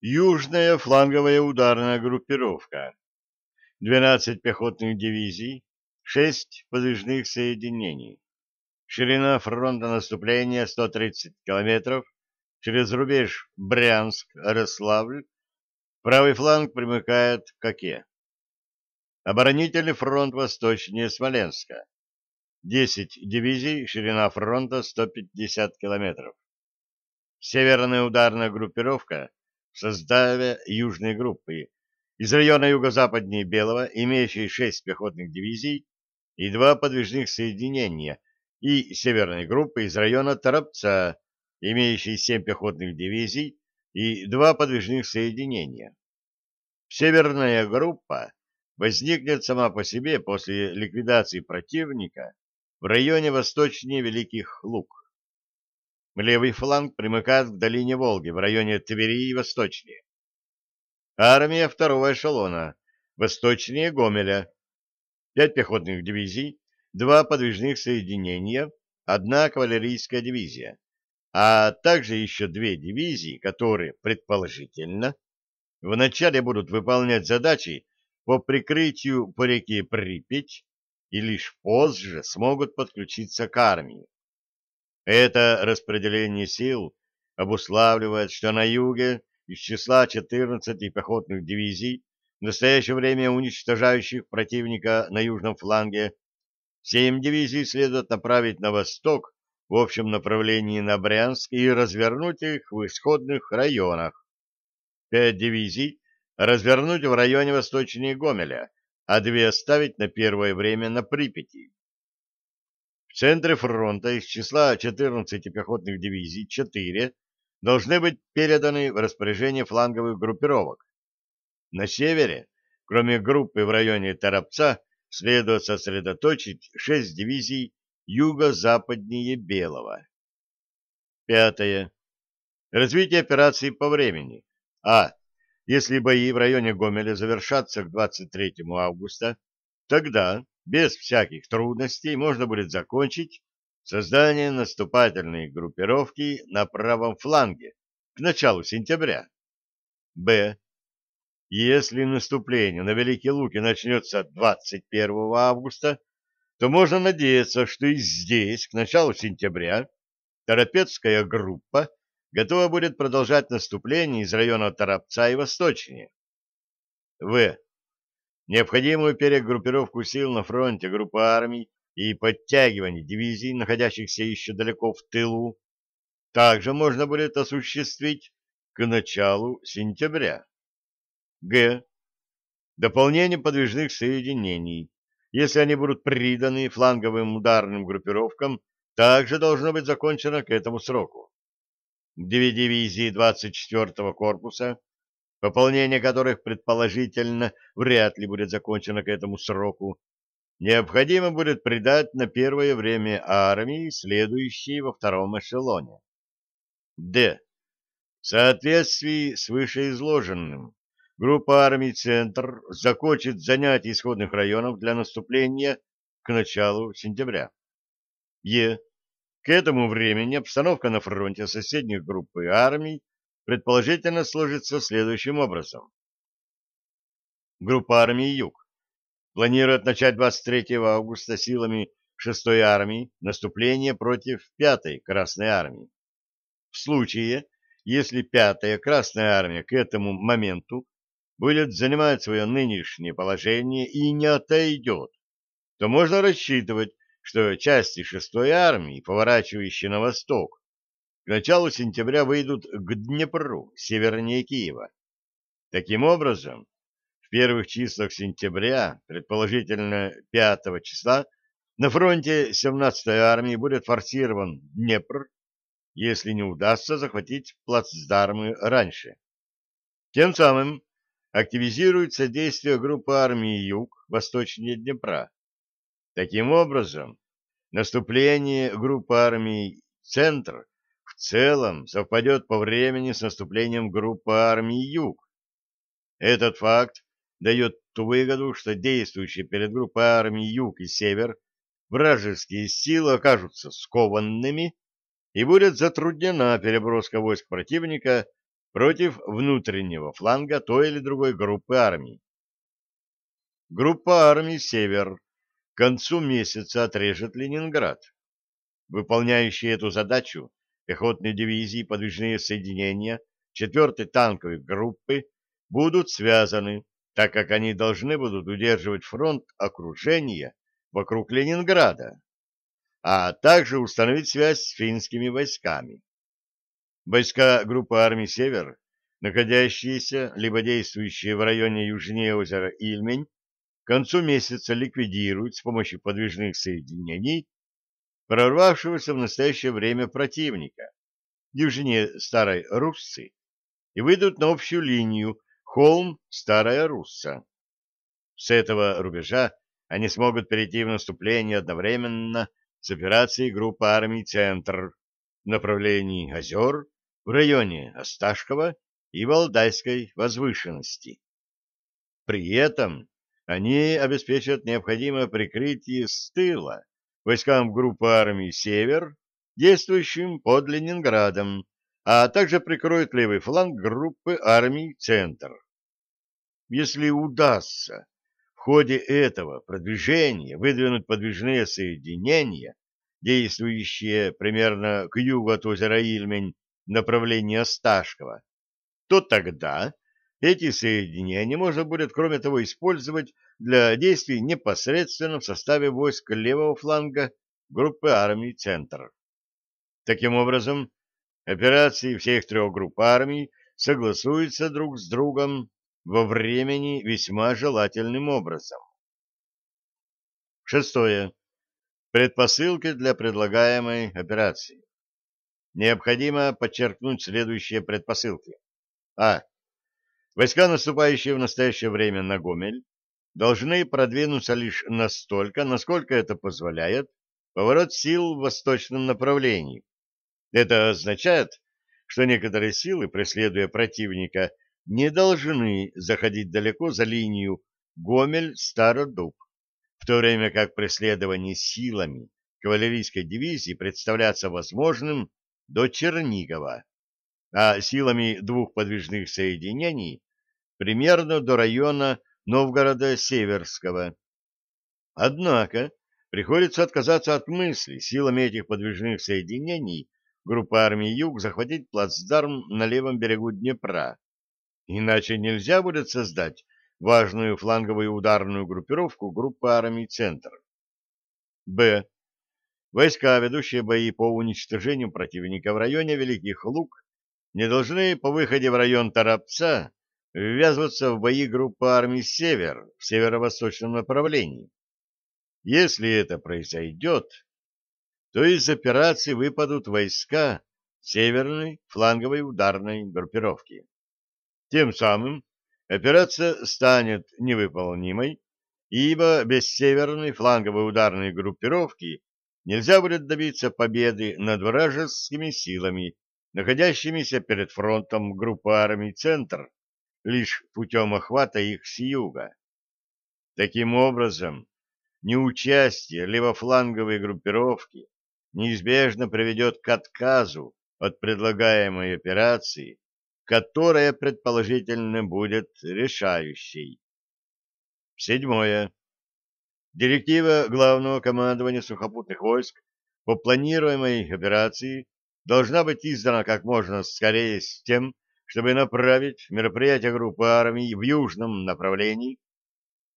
Южная фланговая ударная группировка. 12 пехотных дивизий, 6 подвижных соединений. Ширина фронта наступления 130 километров, через рубеж Брянск-Рославль. Правый фланг примыкает к Оке. Оборонительный фронт восточнее Смоленска. 10 дивизий, ширина фронта 150 километров. Северная ударная группировка в составе южной группы из района юго-западнее Белого, имеющей 6 пехотных дивизий и два подвижных соединения, и северной группы из района Торопца, имеющей 7 пехотных дивизий и два подвижных соединения. Северная группа возникнет сама по себе после ликвидации противника в районе восточнее Великих Луг. Левый фланг примыкает к долине Волги в районе Твери и восточнее. Армия второго эшелона, восточнее Гомеля. Пять пехотных дивизий, два подвижных соединения, одна кавалерийская дивизия, а также еще две дивизии, которые, предположительно, вначале будут выполнять задачи по прикрытию по реке Припять и лишь позже смогут подключиться к армии. Это распределение сил обуславливает, что на юге из числа 14 пехотных дивизий, в настоящее время уничтожающих противника на южном фланге, 7 дивизий следует направить на восток в общем направлении на Брянск и развернуть их в исходных районах. 5 дивизий развернуть в районе восточнее Гомеля, а две оставить на первое время на Припяти. Центре фронта из числа 14 пехотных дивизий 4 должны быть переданы в распоряжение фланговых группировок. На севере, кроме группы в районе Торопца, следует сосредоточить 6 дивизий юго-западнее Белого. Пятое. Развитие операции по времени. А. Если бои в районе Гомеля завершатся к 23 августа, тогда без всяких трудностей можно будет закончить создание наступательной группировки на правом фланге к началу сентября. Б. Если наступление на Великие Луки начнется 21 августа, то можно надеяться, что и здесь, к началу сентября, Торопецкая группа готова будет продолжать наступление из района Торопца и восточнее. В необходимую перегруппировку сил на фронте группы армий и подтягивание дивизий, находящихся еще далеко в тылу, также можно будет осуществить к началу сентября. Г. Дополнение подвижных соединений. Если они будут приданы фланговым ударным группировкам, также должно быть закончено к этому сроку. Две дивизии 24-го корпуса пополнение которых предположительно вряд ли будет закончено к этому сроку, необходимо будет придать на первое время армии, следующей во втором эшелоне. Д. В соответствии с вышеизложенным, группа армий «Центр» закончит занятие исходных районов для наступления к началу сентября. Е. К этому времени обстановка на фронте соседних группы армий предположительно сложится следующим образом. Группа армии «Юг» планирует начать 23 августа силами 6-й армии наступление против 5-й Красной армии. В случае, если 5-я Красная армия к этому моменту будет занимать свое нынешнее положение и не отойдет, то можно рассчитывать, что части 6-й армии, поворачивающие на восток, к началу сентября выйдут к Днепру, севернее Киева. Таким образом, в первых числах сентября, предположительно 5 числа, на фронте 17-й армии будет форсирован Днепр, если не удастся захватить плацдармы раньше. Тем самым активизируется действие группы армии Юг восточнее Днепра. Таким образом, наступление группы армий Центр целом совпадет по времени с наступлением группы армий Юг. Этот факт дает ту выгоду, что действующие перед группой армий Юг и Север вражеские силы окажутся скованными и будет затруднена переброска войск противника против внутреннего фланга той или другой группы армий. Группа армий «Север» к концу месяца отрежет Ленинград. Выполняющие эту задачу пехотные дивизии подвижные соединения 4-й танковой группы будут связаны, так как они должны будут удерживать фронт окружения вокруг Ленинграда, а также установить связь с финскими войсками. Войска группы армий «Север», находящиеся либо действующие в районе южнее озера Ильмень, к концу месяца ликвидируют с помощью подвижных соединений прорвавшегося в настоящее время противника, южнее Старой Руссы, и выйдут на общую линию Холм-Старая Русса. С этого рубежа они смогут перейти в наступление одновременно с операцией группы армий «Центр» в направлении озер в районе Осташкова и Валдайской возвышенности. При этом они обеспечат необходимое прикрытие с тыла войскам группы армий «Север», действующим под Ленинградом, а также прикроют левый фланг группы армий «Центр». Если удастся в ходе этого продвижения выдвинуть подвижные соединения, действующие примерно к югу от озера Ильмень в направлении Осташкова, то тогда эти соединения можно будет, кроме того, использовать для действий непосредственно в составе войск левого фланга группы армий «Центр». Таким образом, операции всех трех групп армий согласуются друг с другом во времени весьма желательным образом. Шестое. Предпосылки для предлагаемой операции. Необходимо подчеркнуть следующие предпосылки. А. Войска, наступающие в настоящее время на Гомель, должны продвинуться лишь настолько, насколько это позволяет поворот сил в восточном направлении. Это означает, что некоторые силы, преследуя противника, не должны заходить далеко за линию Гомель-Стародуб, в то время как преследование силами кавалерийской дивизии представляется возможным до Чернигова, а силами двух подвижных соединений примерно до района Новгорода Северского. Однако приходится отказаться от мысли силами этих подвижных соединений группа армии Юг захватить плацдарм на левом берегу Днепра. Иначе нельзя будет создать важную фланговую ударную группировку группы армий Центр. Б. Войска, ведущие бои по уничтожению противника в районе Великих Луг, не должны по выходе в район Торопца ввязываться в бои группы армий «Север» в северо-восточном направлении. Если это произойдет, то из операции выпадут войска Северной фланговой ударной группировки. Тем самым операция станет невыполнимой, ибо без Северной фланговой ударной группировки нельзя будет добиться победы над вражескими силами, находящимися перед фронтом группы армий «Центр», лишь путем охвата их с юга. Таким образом, неучастие левофланговой группировки неизбежно приведет к отказу от предлагаемой операции, которая предположительно будет решающей. Седьмое. Директива Главного командования сухопутных войск по планируемой операции должна быть издана как можно скорее с тем, чтобы направить мероприятие группы армий в южном направлении,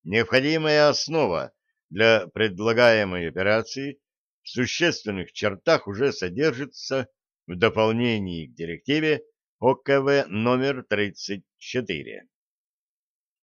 необходимая основа для предлагаемой операции в существенных чертах уже содержится в дополнении к директиве ОКВ номер 34.